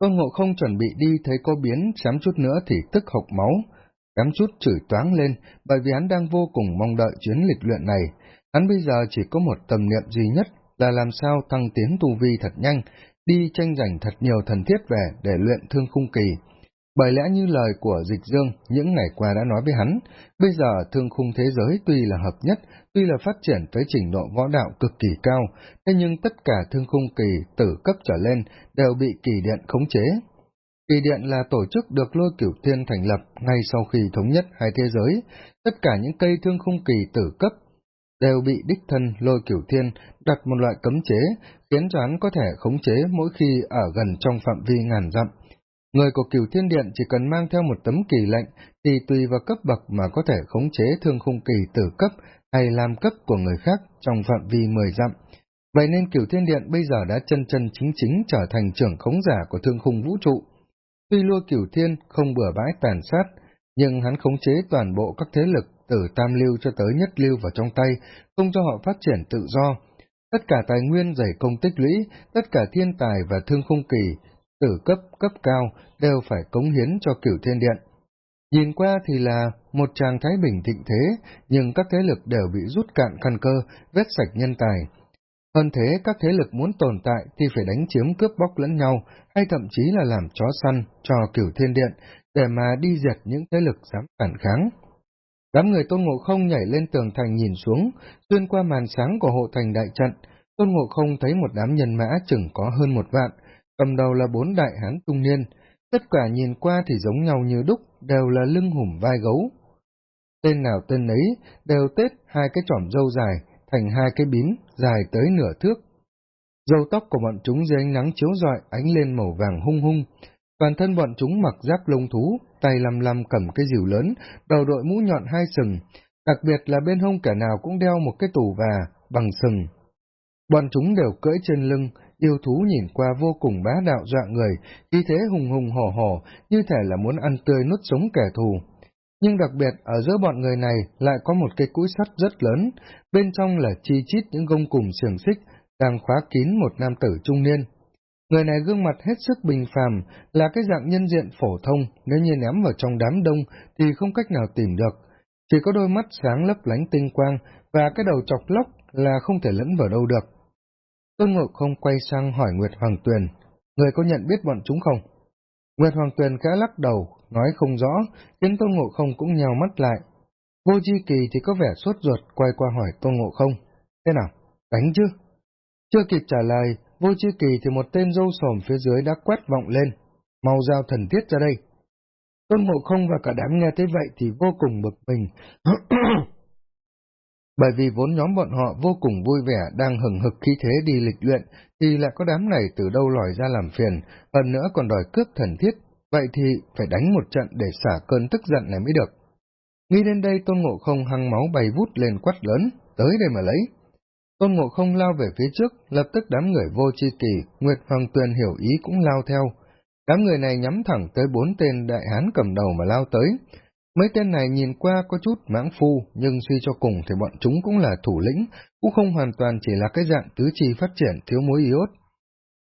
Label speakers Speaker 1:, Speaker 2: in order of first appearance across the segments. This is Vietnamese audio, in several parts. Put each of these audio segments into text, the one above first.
Speaker 1: Tôn Ngộ không chuẩn bị đi thấy có biến, chém chút nữa thì tức hộc máu, kém chút chửi toáng lên, bởi vì hắn đang vô cùng mong đợi chuyến lịch luyện này. Hắn bây giờ chỉ có một tầm niệm duy nhất là làm sao tăng tiến tu vi thật nhanh, đi tranh giành thật nhiều thần thiết về để luyện thương khung kỳ. Bởi lẽ như lời của Dịch Dương những ngày qua đã nói với hắn, bây giờ thương khung thế giới tuy là hợp nhất, tuy là phát triển tới trình độ võ đạo cực kỳ cao, thế nhưng tất cả thương khung kỳ tử cấp trở lên đều bị kỳ điện khống chế. Kỳ điện là tổ chức được lôi cửu thiên thành lập ngay sau khi thống nhất hai thế giới, tất cả những cây thương khung kỳ tử cấp đều bị đích thân lôi cửu thiên đặt một loại cấm chế, khiến cho hắn có thể khống chế mỗi khi ở gần trong phạm vi ngàn dặm. Người của cửu thiên điện chỉ cần mang theo một tấm kỳ lệnh thì tùy vào cấp bậc mà có thể khống chế thương khung kỳ tử cấp hay làm cấp của người khác trong phạm vi mười dặm. Vậy nên cửu thiên điện bây giờ đã chân chân chính chính trở thành trưởng khống giả của thương khung vũ trụ. Tuy lua cửu thiên không bừa bãi tàn sát, nhưng hắn khống chế toàn bộ các thế lực từ tam lưu cho tới nhất lưu vào trong tay, không cho họ phát triển tự do. Tất cả tài nguyên dày công tích lũy, tất cả thiên tài và thương khung kỳ, tử cấp, cấp cao đều phải cống hiến cho cửu thiên điện. Nhìn qua thì là một tràng thái bình thịnh thế, nhưng các thế lực đều bị rút cạn căn cơ, vết sạch nhân tài. Hơn thế, các thế lực muốn tồn tại thì phải đánh chiếm cướp bóc lẫn nhau, hay thậm chí là làm chó săn cho cửu thiên điện, để mà đi diệt những thế lực dám phản kháng. Đám người Tôn Ngộ Không nhảy lên tường thành nhìn xuống, xuyên qua màn sáng của hộ thành đại trận, Tôn Ngộ Không thấy một đám nhân mã chừng có hơn một vạn, cầm đầu là bốn đại hán trung niên, tất cả nhìn qua thì giống nhau như đúc, đều là lưng hùm vai gấu. Tên nào tên ấy, đều tết hai cái trỏm dâu dài, thành hai cái bím, dài tới nửa thước. Dâu tóc của bọn chúng dưới ánh nắng chiếu rọi ánh lên màu vàng hung hung, toàn thân bọn chúng mặc giáp lông thú, tay lầm lầm cầm cái dìu lớn, đầu đội mũ nhọn hai sừng, đặc biệt là bên hông kẻ nào cũng đeo một cái tủ và bằng sừng. Bọn chúng đều cưỡi trên lưng, yêu thú nhìn qua vô cùng bá đạo dọa người, khí thế hùng hùng hổ hổ, như thể là muốn ăn tươi nuốt sống kẻ thù. Nhưng đặc biệt ở giữa bọn người này lại có một cây cũi sắt rất lớn, bên trong là chi chít những gông cùng xiềng xích, đang khóa kín một nam tử trung niên. Người này gương mặt hết sức bình phàm, là cái dạng nhân diện phổ thông, nếu như ném vào trong đám đông thì không cách nào tìm được. Chỉ có đôi mắt sáng lấp lánh tinh quang và cái đầu chọc lóc là không thể lẫn vào đâu được. Tôn Ngộ không quay sang hỏi Nguyệt Hoàng Tuyền, người có nhận biết bọn chúng không? Nguyệt Hoàng Tuyền khẽ lắc đầu, nói không rõ, khiến Tôn Ngộ không cũng nhào mắt lại. Vô Chi Kỳ thì có vẻ sốt ruột quay qua hỏi Tôn Ngộ không, thế nào, đánh chứ? Chưa kịp trả lời, Vô Chi Kỳ thì một tên dâu sồm phía dưới đã quét vọng lên, mau giao thần thiết ra đây. Tôn Ngộ không và cả đám nghe thấy vậy thì vô cùng bực mình. Bởi vì vốn nhóm bọn họ vô cùng vui vẻ đang hừng hực khí thế đi lịch luyện, thì lại có đám này từ đâu lòi ra làm phiền, hơn nữa còn đòi cướp thần thiết, vậy thì phải đánh một trận để xả cơn tức giận này mới được. Nghĩ đến đây Tôn Ngộ Không hăng máu bay vút lên quát lớn, tới đây mà lấy. Tôn Ngộ Không lao về phía trước, lập tức đám người vô chi kỳ, Nguyệt Hoàng Tuyền hiểu ý cũng lao theo. Đám người này nhắm thẳng tới bốn tên đại hán cầm đầu mà lao tới, Mấy tên này nhìn qua có chút mãng phu, nhưng suy cho cùng thì bọn chúng cũng là thủ lĩnh, cũng không hoàn toàn chỉ là cái dạng tứ chi phát triển thiếu mối iốt.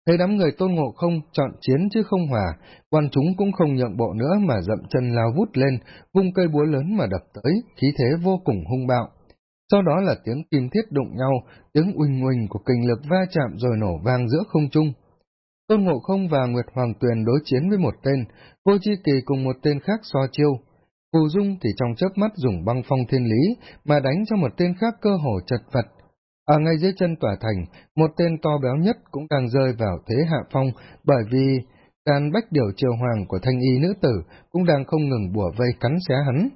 Speaker 1: Thấy đám người tôn ngộ không chọn chiến chứ không hòa, quan chúng cũng không nhượng bộ nữa mà dậm chân lao vút lên, vung cây búa lớn mà đập tới, khí thế vô cùng hung bạo. Sau đó là tiếng kim thiết đụng nhau, tiếng uỳnh uỳnh của kình lực va chạm rồi nổ vang giữa không trung. Tôn Ngộ Không và Nguyệt Hoàng Tuyền đối chiến với một tên, Vô Chi Kỳ cùng một tên khác so chiêu, Phù Dung thì trong chớp mắt dùng băng phong thiên lý mà đánh cho một tên khác cơ hồ chật vật. Ở ngay dưới chân tòa thành, một tên to béo nhất cũng đang rơi vào thế hạ phong bởi vì đàn bách điều triều hoàng của thanh y nữ tử cũng đang không ngừng bùa vây cắn xé hắn.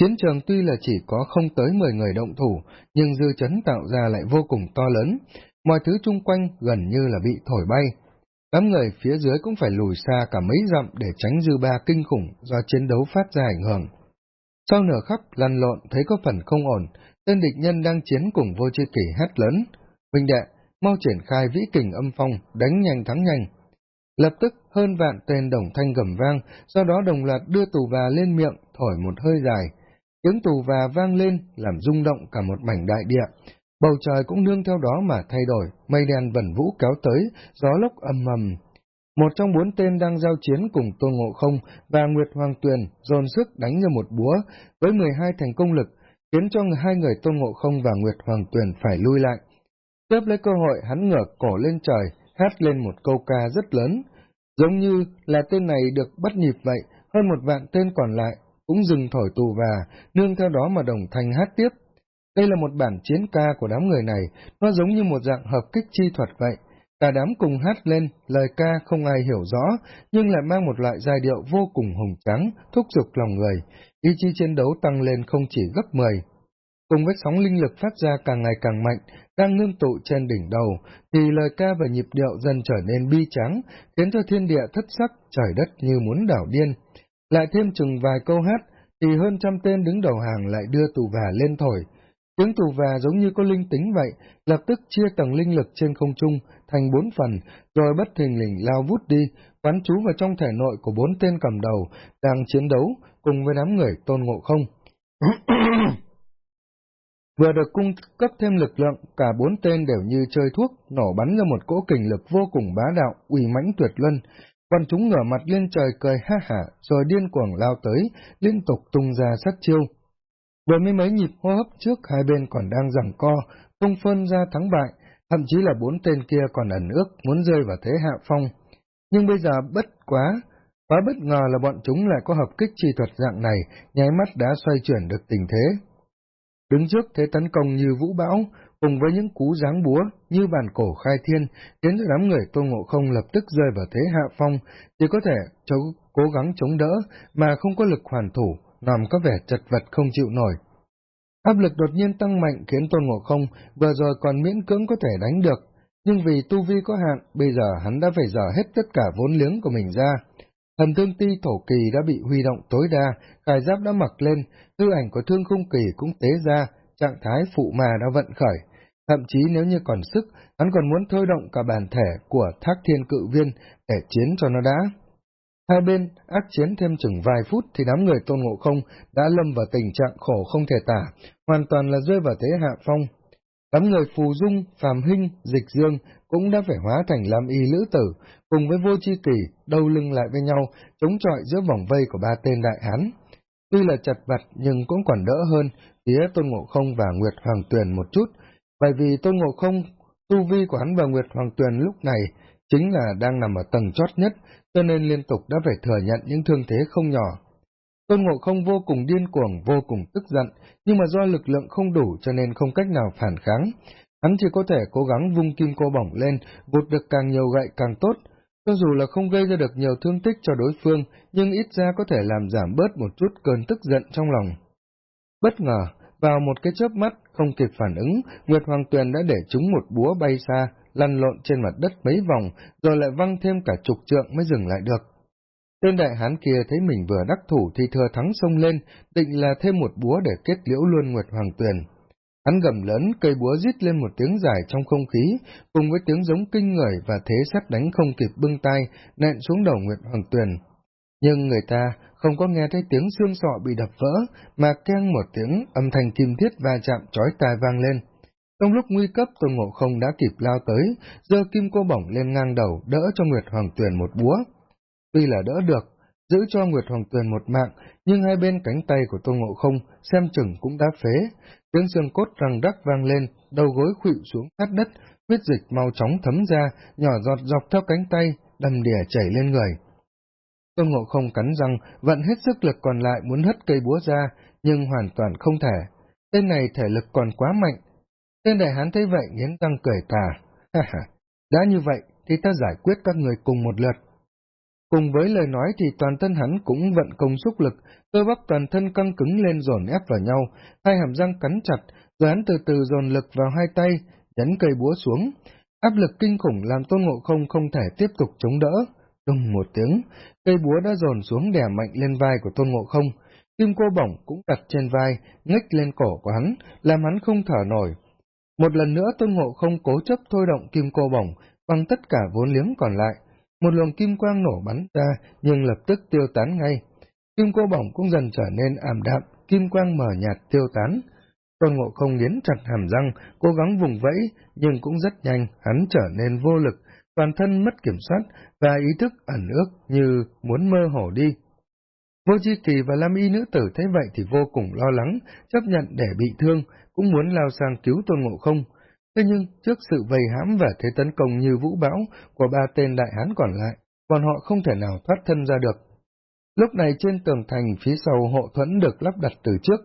Speaker 1: Chiến trường tuy là chỉ có không tới 10 người động thủ, nhưng dư chấn tạo ra lại vô cùng to lớn, mọi thứ chung quanh gần như là bị thổi bay, Đám người phía dưới cũng phải lùi xa cả mấy dặm để tránh dư ba kinh khủng do chiến đấu phát ra ảnh hưởng. Sau nửa khắp lăn lộn thấy có phần không ổn, tên địch nhân đang chiến cùng vô chi kỷ hét lớn. Huynh đệ, mau triển khai vĩ kình âm phong, đánh nhanh thắng nhanh. Lập tức hơn vạn tên đồng thanh gầm vang, sau đó đồng loạt đưa tù và lên miệng, thổi một hơi dài. Tiếng tù và vang lên, làm rung động cả một mảnh đại địa, Bầu trời cũng nương theo đó mà thay đổi, mây đen vẩn vũ kéo tới, gió lốc âm mầm. Một trong bốn tên đang giao chiến cùng Tôn Ngộ Không và Nguyệt Hoàng Tuyền dồn sức đánh như một búa với 12 thành công lực, khiến cho hai người Tôn Ngộ Không và Nguyệt Hoàng Tuyền phải lui lại. Tiếp lấy cơ hội hắn ngửa cổ lên trời, hát lên một câu ca rất lớn, giống như là tên này được bắt nhịp vậy, hơn một vạn tên còn lại cũng dừng thổi tù và, nương theo đó mà đồng thanh hát tiếp. Đây là một bản chiến ca của đám người này, nó giống như một dạng hợp kích chi thuật vậy. Cả đám cùng hát lên, lời ca không ai hiểu rõ, nhưng lại mang một loại giai điệu vô cùng hùng trắng, thúc giục lòng người. Ý chí chiến đấu tăng lên không chỉ gấp 10. Cùng với sóng linh lực phát ra càng ngày càng mạnh, đang ngưng tụ trên đỉnh đầu, thì lời ca và nhịp điệu dần trở nên bi trắng, khiến cho thiên địa thất sắc, trời đất như muốn đảo điên. Lại thêm chừng vài câu hát, thì hơn trăm tên đứng đầu hàng lại đưa tù và lên thổi. Tiếng tù và giống như có linh tính vậy, lập tức chia tầng linh lực trên không trung thành bốn phần, rồi bất thình lình lao vút đi, quán trú vào trong thể nội của bốn tên cầm đầu, đang chiến đấu cùng với đám người tôn ngộ không. Vừa được cung cấp thêm lực lượng, cả bốn tên đều như chơi thuốc, nổ bắn ra một cỗ kình lực vô cùng bá đạo, uy mãnh tuyệt luân. Còn chúng ngửa mặt lên trời cười ha hả, rồi điên cuồng lao tới, liên tục tung ra sát chiêu. Vừa mới mấy nhịp hô hấp trước hai bên còn đang giằng co, không phân ra thắng bại, thậm chí là bốn tên kia còn ẩn ước muốn rơi vào thế hạ phong. Nhưng bây giờ bất quá, quá bất ngờ là bọn chúng lại có hợp kích chi thuật dạng này, nháy mắt đã xoay chuyển được tình thế. Đứng trước thế tấn công như vũ bão, cùng với những cú giáng búa như bàn cổ khai thiên, khiến cho đám người tôn ngộ không lập tức rơi vào thế hạ phong, chỉ có thể cố gắng chống đỡ mà không có lực hoàn thủ, nằm có vẻ chật vật không chịu nổi. Áp lực đột nhiên tăng mạnh khiến tôn ngộ không vừa rồi còn miễn cưỡng có thể đánh được, nhưng vì tu vi có hạn, bây giờ hắn đã phải dở hết tất cả vốn liếng của mình ra. Thần thương ti thổ kỳ đã bị huy động tối đa, khải giáp đã mặc lên, tư ảnh của thương khung kỳ cũng tế ra, trạng thái phụ mà đã vận khởi. Thậm chí nếu như còn sức, hắn còn muốn thôi động cả bản thể của thác thiên cự viên để chiến cho nó đã. Hai bên ác chiến thêm chừng vài phút thì đám người tôn ngộ không đã lâm vào tình trạng khổ không thể tả, hoàn toàn là rơi vào thế hạ phong. Đám người phù dung, phàm hinh, dịch dương cũng đã phải hóa thành làm y lữ tử, cùng với vô chi kỳ, đầu lưng lại với nhau, chống chọi giữa vòng vây của ba tên đại hán. Tuy là chặt vặt nhưng cũng còn đỡ hơn phía Tôn Ngộ Không và Nguyệt Hoàng Tuyền một chút, bởi vì Tôn Ngộ Không, tu vi của hắn và Nguyệt Hoàng Tuyền lúc này chính là đang nằm ở tầng chót nhất, cho nên liên tục đã phải thừa nhận những thương thế không nhỏ. Tôn Ngộ Không vô cùng điên cuồng, vô cùng tức giận, nhưng mà do lực lượng không đủ cho nên không cách nào phản kháng. Hắn chỉ có thể cố gắng vung kim cô bỏng lên, vụt được càng nhiều gậy càng tốt. Cho dù là không gây ra được nhiều thương tích cho đối phương, nhưng ít ra có thể làm giảm bớt một chút cơn tức giận trong lòng. Bất ngờ, vào một cái chớp mắt, không kịp phản ứng, Nguyệt Hoàng Tuyền đã để chúng một búa bay xa, lăn lộn trên mặt đất mấy vòng, rồi lại văng thêm cả chục trượng mới dừng lại được. Tên đại hán kia thấy mình vừa đắc thủ thì thừa thắng xông lên, định là thêm một búa để kết liễu luôn Nguyệt Hoàng Tuyền. Hắn gầm lớn, cây búa rít lên một tiếng dài trong không khí, cùng với tiếng giống kinh người và thế sắt đánh không kịp bưng tay, nện xuống đầu Nguyệt Hoàng Tuyền. Nhưng người ta không có nghe thấy tiếng xương sọ bị đập vỡ, mà keng một tiếng âm thanh kim thiết va chạm chói tai vang lên. Trong lúc nguy cấp, Tôn Ngộ Không đã kịp lao tới, giơ kim cô bổng lên ngang đầu, đỡ cho Nguyệt Hoàng Tuyền một búa. Tuy là đỡ được, giữ cho Nguyệt Hoàng Tuyền một mạng, nhưng hai bên cánh tay của Tôn Ngộ Không xem chừng cũng đã phế. Tiếng xương cốt răng đắc vang lên, đầu gối khuỵu xuống sát đất, huyết dịch mau chóng thấm ra, nhỏ giọt dọc theo cánh tay, đầm đìa chảy lên người. Tôn Ngộ Không cắn răng, vận hết sức lực còn lại muốn hất cây búa ra, nhưng hoàn toàn không thể. Tên này thể lực còn quá mạnh. Tên đại hán thấy vậy nghiến răng cười tà. Ha ha, đã như vậy thì ta giải quyết các người cùng một lượt. Cùng với lời nói thì toàn thân hắn cũng vận công xúc lực, cơ bắp toàn thân căng cứng lên dồn ép vào nhau, hai hàm răng cắn chặt, rồi hắn từ từ dồn lực vào hai tay, nhấn cây búa xuống. Áp lực kinh khủng làm tôn ngộ không không thể tiếp tục chống đỡ. Đùng một tiếng, cây búa đã dồn xuống đè mạnh lên vai của tôn ngộ không. Kim cô bổng cũng đặt trên vai, ngách lên cổ của hắn, làm hắn không thở nổi. Một lần nữa tôn ngộ không cố chấp thôi động kim cô bổng bằng tất cả vốn liếng còn lại, một luồng kim quang nổ bắn ra, nhưng lập tức tiêu tán ngay. Kim cô bổng cũng dần trở nên ảm đạm, kim quang mở nhạt tiêu tán. Tôn Ngộ không nghiến chặt hàm răng, cố gắng vùng vẫy, nhưng cũng rất nhanh, hắn trở nên vô lực, toàn thân mất kiểm soát và ý thức ẩn ước như muốn mơ hồ đi. Vô Chi Kỳ và Lam Y nữ tử thấy vậy thì vô cùng lo lắng, chấp nhận để bị thương, cũng muốn lao sang cứu Tôn Ngộ Không. Thế nhưng, trước sự vây hãm và thế tấn công như vũ bão của ba tên đại hán còn lại, bọn họ không thể nào thoát thân ra được. Lúc này trên tường thành phía sau hộ thuẫn được lắp đặt từ trước,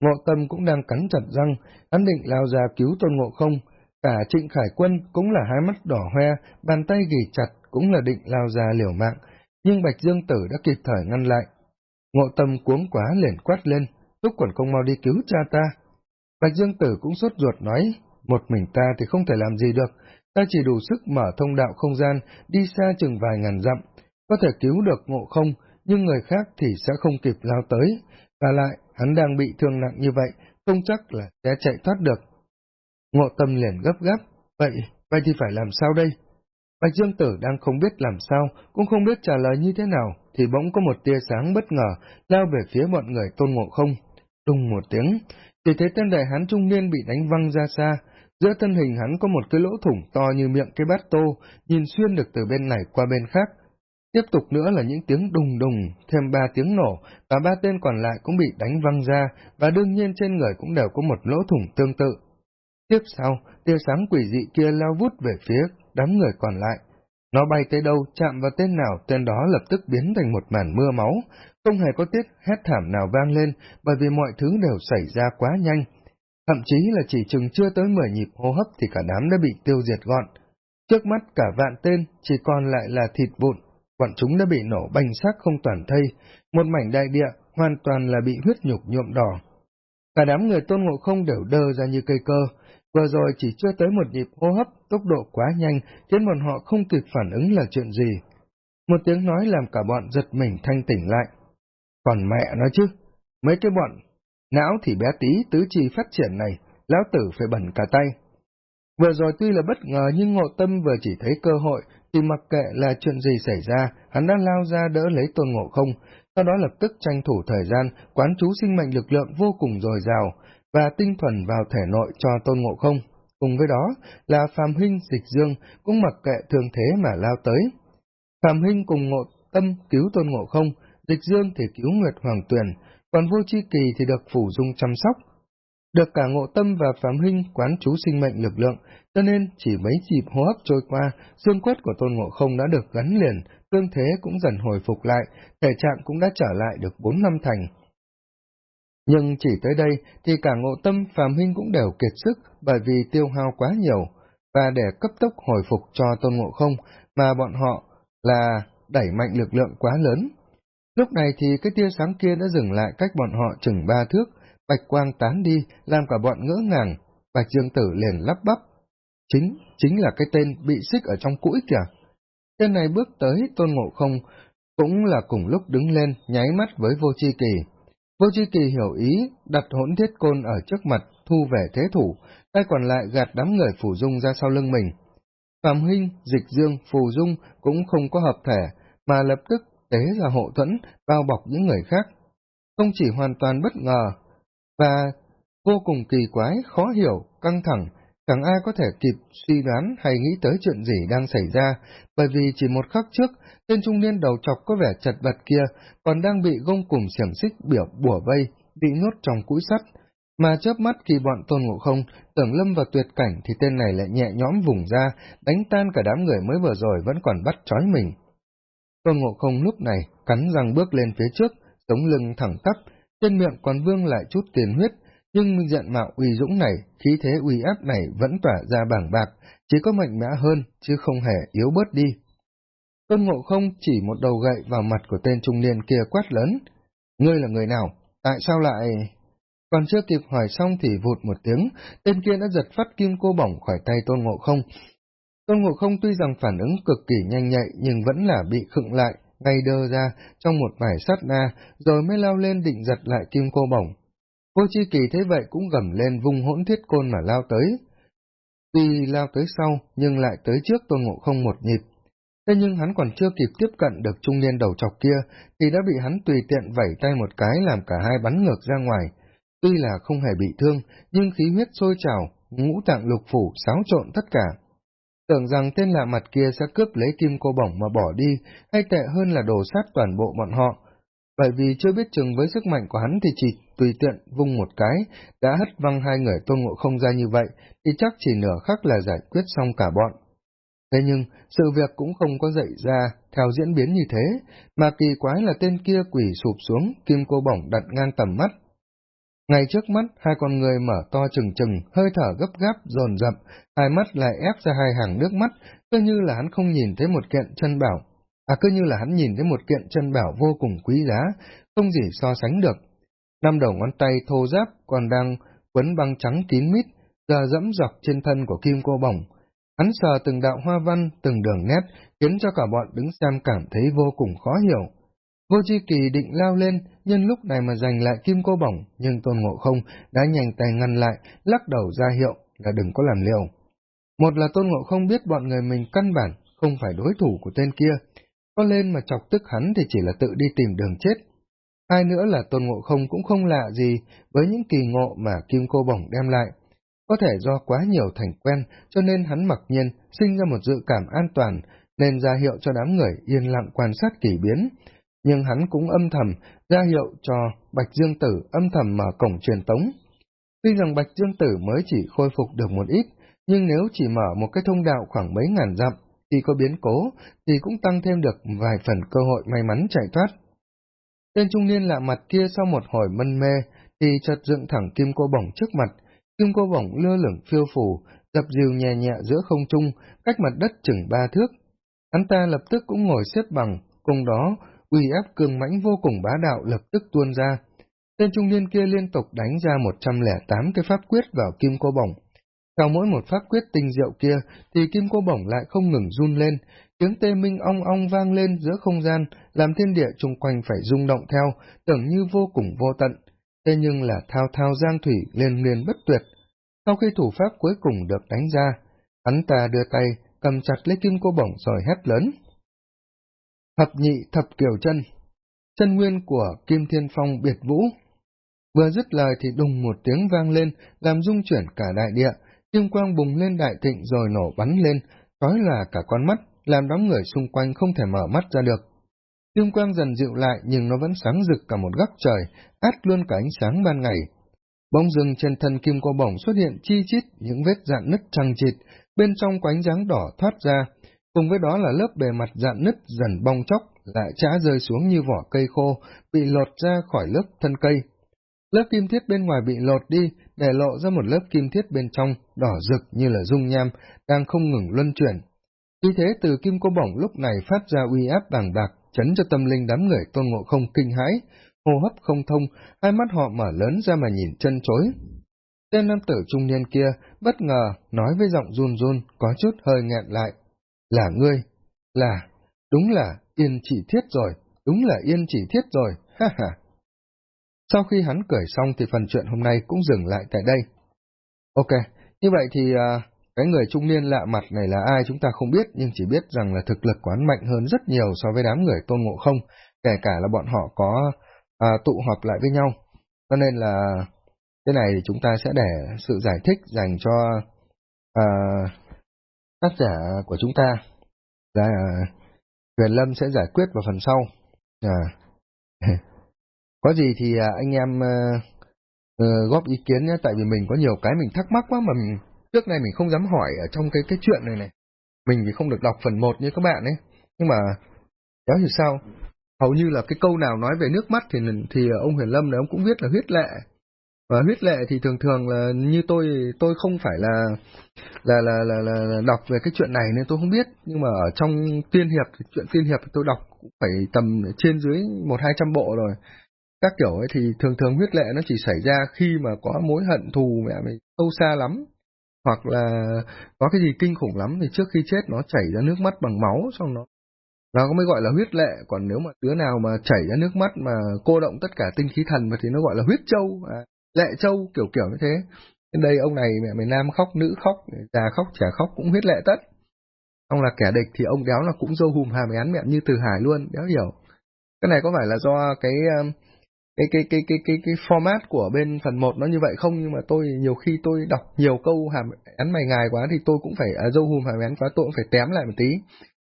Speaker 1: Ngộ Tâm cũng đang cắn chặt răng, hắn định lao ra cứu Tôn Ngộ Không. Cả Trịnh Khải Quân cũng là hai mắt đỏ hoe, bàn tay ghi chặt cũng là định lao ra liều mạng, nhưng Bạch Dương Tử đã kịp thời ngăn lại. Ngộ Tâm cuống quá liền quát lên, lúc quần Công mau đi cứu cha ta. Bạch Dương Tử cũng sốt ruột nói, một mình ta thì không thể làm gì được, ta chỉ đủ sức mở thông đạo không gian, đi xa chừng vài ngàn dặm, có thể cứu được ngộ không, nhưng người khác thì sẽ không kịp lao tới, và lại, hắn đang bị thương nặng như vậy, không chắc là sẽ chạy thoát được. Ngộ tâm liền gấp gáp, vậy, vậy thì phải làm sao đây? Bạch Dương Tử đang không biết làm sao, cũng không biết trả lời như thế nào, thì bỗng có một tia sáng bất ngờ lao về phía bọn người tôn ngộ không. Đùng một tiếng, chỉ thấy tên đại hán trung niên bị đánh văng ra xa, giữa thân hình hắn có một cái lỗ thủng to như miệng cái bát tô, nhìn xuyên được từ bên này qua bên khác. Tiếp tục nữa là những tiếng đùng đùng, thêm ba tiếng nổ, và ba tên còn lại cũng bị đánh văng ra, và đương nhiên trên người cũng đều có một lỗ thủng tương tự. Tiếp sau, tia sáng quỷ dị kia lao vút về phía đám người còn lại. Nó bay tới đâu, chạm vào tên nào, tên đó lập tức biến thành một màn mưa máu, không hề có tiết hét thảm nào vang lên, bởi vì mọi thứ đều xảy ra quá nhanh. Thậm chí là chỉ chừng chưa tới mười nhịp hô hấp thì cả đám đã bị tiêu diệt gọn. Trước mắt cả vạn tên, chỉ còn lại là thịt vụn, bọn chúng đã bị nổ banh xác không toàn thây, một mảnh đại địa hoàn toàn là bị huyết nhục nhuộm đỏ. Cả đám người tôn ngộ không đều đơ ra như cây cơ, vừa rồi chỉ chưa tới một nhịp hô hấp, tốc độ quá nhanh, khiến bọn họ không kịp phản ứng là chuyện gì. Một tiếng nói làm cả bọn giật mình thanh tỉnh lại. Còn mẹ nói chứ, mấy cái bọn não thì bé tí tứ chi phát triển này, lão tử phải bẩn cả tay. Vừa rồi tuy là bất ngờ nhưng ngộ tâm vừa chỉ thấy cơ hội, thì mặc kệ là chuyện gì xảy ra, hắn đã lao ra đỡ lấy tôn ngộ không, sau đó lập tức tranh thủ thời gian, quán chú sinh mệnh lực lượng vô cùng dồi dào, và tinh thuần vào thể nội cho tôn ngộ không. Cùng với đó là Phạm Hinh Dịch Dương cũng mặc kệ thường thế mà lao tới. Phạm Hinh cùng ngộ tâm cứu tôn ngộ không, Dịch Dương thì cứu Nguyệt Hoàng Tuyền, còn vô chi kỳ thì được phủ dung chăm sóc. Được cả ngộ tâm và Phạm Hinh quán chú sinh mệnh lực lượng, cho nên chỉ mấy dịp hô hấp trôi qua, xương quất của tôn ngộ không đã được gắn liền, tương thế cũng dần hồi phục lại, thể trạng cũng đã trở lại được bốn năm thành. Nhưng chỉ tới đây thì cả ngộ tâm Phạm Hinh cũng đều kiệt sức bởi vì tiêu hao quá nhiều, và để cấp tốc hồi phục cho tôn ngộ không mà bọn họ là đẩy mạnh lực lượng quá lớn. Lúc này thì cái tia sáng kia đã dừng lại cách bọn họ chừng ba thước, bạch quang tán đi, làm cả bọn ngỡ ngàng, bạch dương tử liền lắp bắp. Chính, chính là cái tên bị xích ở trong cũi kìa. Tên này bước tới tôn ngộ không, cũng là cùng lúc đứng lên, nháy mắt với vô chi kỳ. Vô chi kỳ hiểu ý, đặt hỗn thiết côn ở trước mặt, thu về thế thủ, tay còn lại gạt đám người phủ dung ra sau lưng mình. Phạm Hinh, Dịch Dương, Phù Dung cũng không có hợp thể, mà lập tức tế là hộ thuẫn, bao bọc những người khác. Không chỉ hoàn toàn bất ngờ, và vô cùng kỳ quái, khó hiểu, căng thẳng, chẳng ai có thể kịp suy đoán hay nghĩ tới chuyện gì đang xảy ra, bởi vì chỉ một khắc trước, tên trung niên đầu chọc có vẻ chật vật kia còn đang bị gông cùng xiềng xích biểu bùa vây, bị nhốt trong cũi sắt, mà chớp mắt khi bọn tôn ngộ không tưởng lâm vào tuyệt cảnh thì tên này lại nhẹ nhõm vùng ra, đánh tan cả đám người mới vừa rồi vẫn còn bắt trói mình. Tôn ngộ không lúc này cắn răng bước lên phía trước, sống lưng thẳng tắp, trên miệng còn vương lại chút tiền huyết, nhưng diện mạo uy dũng này, khí thế uy áp này vẫn tỏa ra bảng bạc, chỉ có mạnh mẽ hơn, chứ không hề yếu bớt đi. Tôn Ngộ Không chỉ một đầu gậy vào mặt của tên trung niên kia quát lớn. Ngươi là người nào? Tại sao lại... Còn chưa kịp hỏi xong thì vụt một tiếng, tên kia đã giật phát kim cô bỏng khỏi tay Tôn Ngộ Không. Tôn Ngộ Không tuy rằng phản ứng cực kỳ nhanh nhạy nhưng vẫn là bị khựng lại, ngay đơ ra trong một vài sát na, rồi mới lao lên định giật lại kim cô bổng. Vô chi kỳ thế vậy cũng gầm lên vung hỗn thiết côn mà lao tới. Tuy lao tới sau, nhưng lại tới trước Tôn Ngộ Không một nhịp. Thế nhưng hắn còn chưa kịp tiếp cận được trung niên đầu chọc kia, thì đã bị hắn tùy tiện vẩy tay một cái làm cả hai bắn ngược ra ngoài. Tuy là không hề bị thương, nhưng khí huyết sôi trào, ngũ tạng lục phủ xáo trộn tất cả tưởng rằng tên lạ mặt kia sẽ cướp lấy kim cô bổng mà bỏ đi, hay tệ hơn là đổ sát toàn bộ bọn họ. Bởi vì chưa biết chừng với sức mạnh của hắn thì chỉ tùy tiện vung một cái, đã hất văng hai người tôn ngộ không ra như vậy, thì chắc chỉ nửa khắc là giải quyết xong cả bọn. Thế nhưng, sự việc cũng không có dậy ra theo diễn biến như thế, mà kỳ quái là tên kia quỷ sụp xuống, kim cô bổng đặt ngang tầm mắt. Ngay trước mắt, hai con người mở to chừng chừng, hơi thở gấp gáp, dồn dập, hai mắt lại ép ra hai hàng nước mắt, cứ như là hắn không nhìn thấy một kiện chân bảo. À cứ như là hắn nhìn thấy một kiện chân bảo vô cùng quý giá, không gì so sánh được. Năm đầu ngón tay thô giáp còn đang quấn băng trắng kín mít, giờ dẫm dọc trên thân của kim cô bổng, Hắn sờ từng đạo hoa văn, từng đường nét, khiến cho cả bọn đứng xem cảm thấy vô cùng khó hiểu. Vô Chi Kỳ định lao lên, nhân lúc này mà giành lại kim cô bổng, nhưng Tôn Ngộ Không đã nhanh tay ngăn lại, lắc đầu ra hiệu là đừng có làm liều. Một là Tôn Ngộ Không biết bọn người mình căn bản không phải đối thủ của tên kia, có lên mà chọc tức hắn thì chỉ là tự đi tìm đường chết. Hai nữa là Tôn Ngộ Không cũng không lạ gì với những kỳ ngộ mà kim cô bổng đem lại, có thể do quá nhiều thành quen, cho nên hắn mặc nhiên sinh ra một dự cảm an toàn, nên ra hiệu cho đám người yên lặng quan sát kỳ biến. Nhưng hắn cũng âm thầm ra hiệu cho Bạch Dương Tử âm thầm mở cổng truyền tống. Tuy rằng Bạch Dương Tử mới chỉ khôi phục được một ít, nhưng nếu chỉ mở một cái thông đạo khoảng mấy ngàn dặm, thì có biến cố, thì cũng tăng thêm được vài phần cơ hội may mắn chạy thoát. Tên trung niên lạ mặt kia sau một hồi mân mê, thì chợt dựng thẳng kim cô bổng trước mặt, kim cô bổng lơ lửng phiêu phù, dập dìu nhẹ nhẹ giữa không trung, cách mặt đất chừng ba thước. Hắn ta lập tức cũng ngồi xếp bằng, cùng đó, uy áp cường mãnh vô cùng bá đạo lập tức tuôn ra. Tên trung niên kia liên tục đánh ra 108 cái pháp quyết vào kim cô bổng. Sau mỗi một pháp quyết tinh diệu kia, thì kim cô bổng lại không ngừng run lên, tiếng tê minh ong ong vang lên giữa không gian, làm thiên địa chung quanh phải rung động theo, tưởng như vô cùng vô tận, thế nhưng là thao thao giang thủy liên liên bất tuyệt. Sau khi thủ pháp cuối cùng được đánh ra, hắn ta đưa tay, cầm chặt lấy kim cô bổng rồi hét lớn. Thập nhị thập kiều chân, chân nguyên của Kim Thiên Phong biệt vũ. Vừa dứt lời thì đùng một tiếng vang lên, làm rung chuyển cả đại địa, kim quang bùng lên đại thịnh rồi nổ bắn lên, trói là cả con mắt, làm đám người xung quanh không thể mở mắt ra được. Kim quang dần dịu lại nhưng nó vẫn sáng rực cả một góc trời, át luôn cả ánh sáng ban ngày. Bóng rừng trên thân kim cô bổng xuất hiện chi chít những vết dạn nứt trăng chịt, bên trong có ánh dáng đỏ thoát ra, cùng với đó là lớp bề mặt dạn nứt dần bong chóc, lại trã rơi xuống như vỏ cây khô, bị lột ra khỏi lớp thân cây. Lớp kim thiết bên ngoài bị lột đi, để lộ ra một lớp kim thiết bên trong, đỏ rực như là dung nham, đang không ngừng luân chuyển. Vì thế từ kim cô bổng lúc này phát ra uy áp bàng bạc, chấn cho tâm linh đám người tôn ngộ không kinh hãi, hô hấp không thông, hai mắt họ mở lớn ra mà nhìn chân chối. Tên nam tử trung niên kia bất ngờ nói với giọng run run, có chút hơi nghẹn lại. Là ngươi, là, đúng là yên chỉ thiết rồi, đúng là yên chỉ thiết rồi, ha ha. Sau khi hắn cười xong thì phần chuyện hôm nay cũng dừng lại tại đây. Ok, như vậy thì uh, cái người trung niên lạ mặt này là ai chúng ta không biết, nhưng chỉ biết rằng là thực lực quán mạnh hơn rất nhiều so với đám người tôn ngộ không, kể cả là bọn họ có à, tụ họp lại với nhau. Cho nên là cái này chúng ta sẽ để sự giải thích dành cho à, tác giả của chúng ta là Huyền Lâm sẽ giải quyết vào phần sau. À. Có gì thì à, anh em uh, góp ý kiến nhé, tại vì mình có nhiều cái mình thắc mắc quá mà mình trước nay mình không dám hỏi ở trong cái cái chuyện này này. Mình thì không được đọc phần 1 như các bạn ấy. Nhưng mà, kéo thì sao? Hầu như là cái câu nào nói về nước mắt thì thì ông Huyền Lâm này ông cũng viết là huyết lệ. Và huyết lệ thì thường thường là như tôi tôi không phải là là là là, là, là đọc về cái chuyện này nên tôi không biết. Nhưng mà ở trong tiên hiệp chuyện tiên hiệp tôi đọc cũng phải tầm trên dưới một hai trăm bộ rồi. Các kiểu ấy thì thường thường huyết lệ nó chỉ xảy ra khi mà có mối hận thù mẹ mày sâu xa lắm hoặc là có cái gì kinh khủng lắm thì trước khi chết nó chảy ra nước mắt bằng máu xong nó nó mới gọi là huyết lệ. Còn nếu mà đứa nào mà chảy ra nước mắt mà cô động tất cả tinh khí thần thì nó gọi là huyết châu à, lệ châu kiểu kiểu như thế. Đến đây ông này mẹ mày nam khóc nữ khóc già khóc trẻ khóc cũng huyết lệ tất. Ông là kẻ địch thì ông đéo là cũng dâu hùm hàm án mẹ như từ hải luôn đéo hiểu. Cái này có phải là do cái um, cái cái cái cái cái cái format của bên phần 1 nó như vậy không? Nhưng mà tôi nhiều khi tôi đọc nhiều câu hàm án mày ngài quá thì tôi cũng phải à, dâu hùm hàm án quá tôi cũng phải tém lại một tí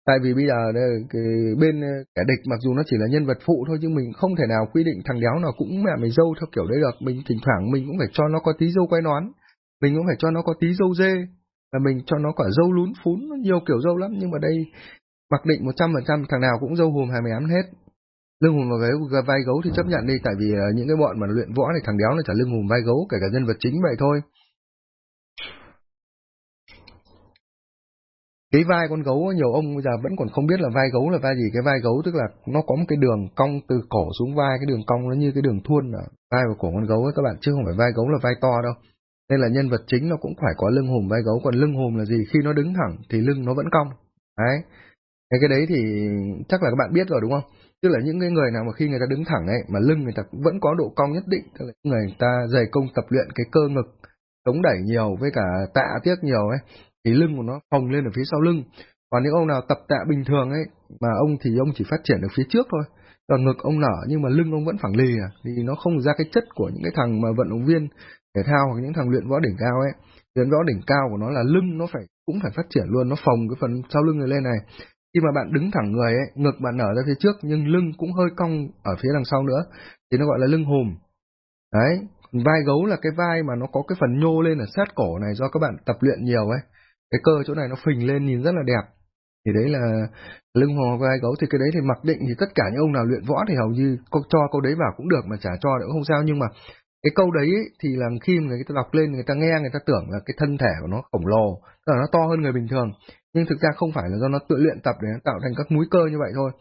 Speaker 1: tại vì bây giờ ờ, cái bên ờ, kẻ địch mặc dù nó chỉ là nhân vật phụ thôi nhưng mình không thể nào quy định thằng đéo nào cũng mẹ mày dâu theo kiểu đấy được. Mình thỉnh thoảng mình cũng phải cho nó có tí dâu quay nón, mình cũng phải cho nó có tí dâu dê là mình cho nó cả dâu lún phún nhiều kiểu dâu lắm. Nhưng mà đây, mặc định một trăm phần trăm thằng nào cũng dâu hùm hai mươi ám hết. Lưng hùm và vai gấu thì chấp nhận đi. Tại vì ờ, những cái bọn mà luyện võ thì thằng đéo là trả lưng hùm vai gấu, kể cả nhân vật chính vậy thôi. Cái vai con gấu, nhiều ông bây giờ vẫn còn không biết là vai gấu là vai gì. Cái vai gấu tức là nó có một cái đường cong từ cổ xuống vai. Cái đường cong nó như cái đường thuôn ở vai và cổ con gấu ấy, các bạn, chứ không phải vai gấu là vai to đâu. Nên là nhân vật chính nó cũng phải có lưng hùm vai gấu. Còn lưng hùm là gì? Khi nó đứng thẳng thì lưng nó vẫn cong. Đấy. Cái cái đấy thì chắc là các bạn biết rồi, đúng không? Tức là những cái người nào mà khi người ta đứng thẳng ấy, mà lưng người ta vẫn có độ cong nhất định. Tức là người ta dày công tập luyện cái cơ ngực, chống đẩy nhiều, với cả tạ tiếc nhiều ấy thì lưng của nó phồng lên ở phía sau lưng. Còn những ông nào tập tạ bình thường ấy, mà ông thì ông chỉ phát triển được phía trước thôi. Còn ngực ông nở nhưng mà lưng ông vẫn phẳng lì à thì nó không ra cái chất của những cái thằng mà vận động viên thể thao hoặc những thằng luyện võ đỉnh cao ấy. Luyện võ đỉnh cao của nó là lưng nó phải, cũng phải phát triển luôn, nó phồng cái phần sau lưng này lên này. Khi mà bạn đứng thẳng người ấy, ngực bạn nở ra phía trước nhưng lưng cũng hơi cong ở phía đằng sau nữa, thì nó gọi là lưng hùm. Đấy, vai gấu là cái vai mà nó có cái phần nhô lên ở sát cổ này do các bạn tập luyện nhiều ấy cái cơ chỗ này nó phình lên nhìn rất là đẹp. Thì đấy là lưng hò vai gấu, thì cái đấy thì mặc định thì tất cả những ông nào luyện võ thì hầu như cho câu đấy vào cũng được mà chả cho cũng không sao. Nhưng mà cái câu đấy thì là khi người ta đọc lên, người ta nghe, người ta tưởng là cái thân thể của nó khổng lồ, tức là nó to hơn người bình thường. Nhưng thực ra không phải là do nó tự luyện tập để nó tạo thành các múi cơ như vậy thôi.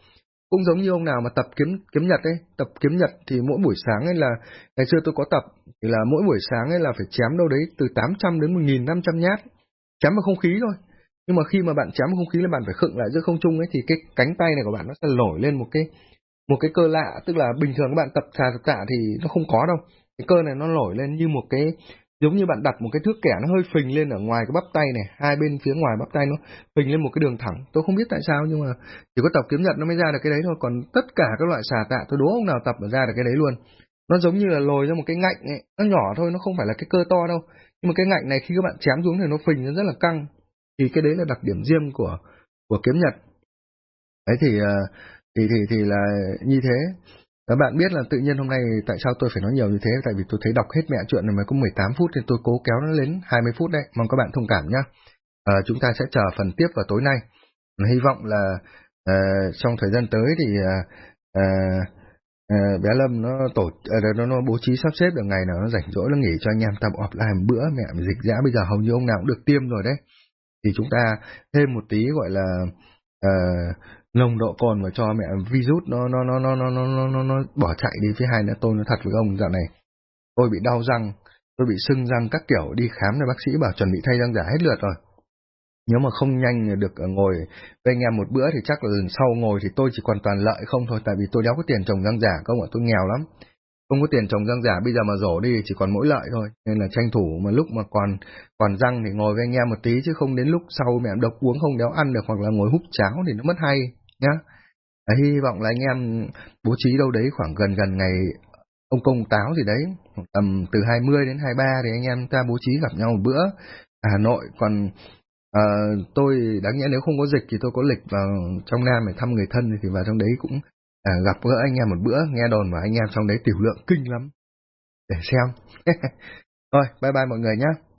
Speaker 1: Cũng giống như ông nào mà tập kiếm kiếm nhật ấy, tập kiếm nhật thì mỗi buổi sáng ấy là, ngày xưa tôi có tập, thì là mỗi buổi sáng ấy là phải chém đâu đấy từ 800 đến 1.500 nhát chém vào không khí thôi. Nhưng mà khi mà bạn chém vào không khí là bạn phải khựng lại giữa không trung ấy, thì cái cánh tay này của bạn nó sẽ nổi lên một cái một cái cơ lạ. Tức là bình thường các bạn tập xà tập tạ thì nó không có đâu. Cái cơ này nó nổi lên như một cái, giống như bạn đặt một cái thước kẻ nó hơi phình lên ở ngoài cái bắp tay này, hai bên phía ngoài bắp tay nó phình lên một cái đường thẳng. Tôi không biết tại sao nhưng mà chỉ có tập kiếm nhật nó mới ra được cái đấy thôi. Còn tất cả các loại xà tạ tôi đố ông nào tập mà ra được cái đấy luôn. Nó giống như là lồi ra một cái ngạnh ấy. nó nhỏ thôi, nó không phải là cái cơ to đâu nhưng mà cái ngạnh này khi các bạn chém xuống thì nó phình nó rất là căng. Thì cái đấy là đặc điểm riêng của của kiếm nhật. Đấy thì à, thì thì thì là như thế. Các bạn biết là tự nhiên hôm nay tại sao tôi phải nói nhiều như thế, tại vì tôi thấy đọc hết mẹ chuyện này mới có 18 phút nên tôi cố kéo nó lên 20 phút đấy, mong các bạn thông cảm nhá. À, chúng ta sẽ chờ phần tiếp vào tối nay. Hy vọng là à, trong thời gian tới thì à, à, à, bé Lâm nó tổ ờ, nó, nó bố trí sắp xếp được ngày nào nó rảnh rỗi nó nghỉ cho anh em tập offline một bữa. Mẹ dịch dã bây giờ hầu như ông nào cũng được tiêm rồi đấy. Thì chúng ta thêm một tí gọi là uh, nồng độ cồn và cho mẹ virus nó nó nó nó nó nó nó, nó, nó bỏ chạy đi. Phía hai nữa tôi nói thật với ông dạo này tôi bị đau răng tôi bị sưng răng các kiểu. Đi khám cho bác sĩ bảo chuẩn bị thay răng giả hết lượt rồi nếu mà không nhanh được ờ, ngồi với anh em một bữa thì chắc là lần sau ngồi thì tôi chỉ còn toàn lợi không thôi tại vì tôi đéo có tiền trồng răng giả không ạ? Tôi nghèo lắm. Không có tiền trồng răng giả bây giờ mà rổ đi chỉ còn mỗi lợi thôi. Nên là tranh thủ mà lúc mà còn còn răng thì ngồi với anh em một tí chứ không đến lúc sau mẹ độc uống không đéo ăn được hoặc là ngồi hút cháo thì nó mất hay nhá. À, hy vọng là anh em bố trí đâu đấy khoảng gần gần ngày ông công táo gì đấy, tầm từ 20 đến 23 thì anh em ta bố trí gặp nhau một bữa. Ở Hà Nội, còn à, tôi đáng nhẽ nếu không có dịch thì tôi có lịch vào trong Nam để thăm người thân thì vào trong đấy cũng à, gặp gỡ anh em một bữa, nghe đồn và anh em trong đấy tiểu lượng kinh lắm. Để xem. Thôi, bye bye mọi người nhé.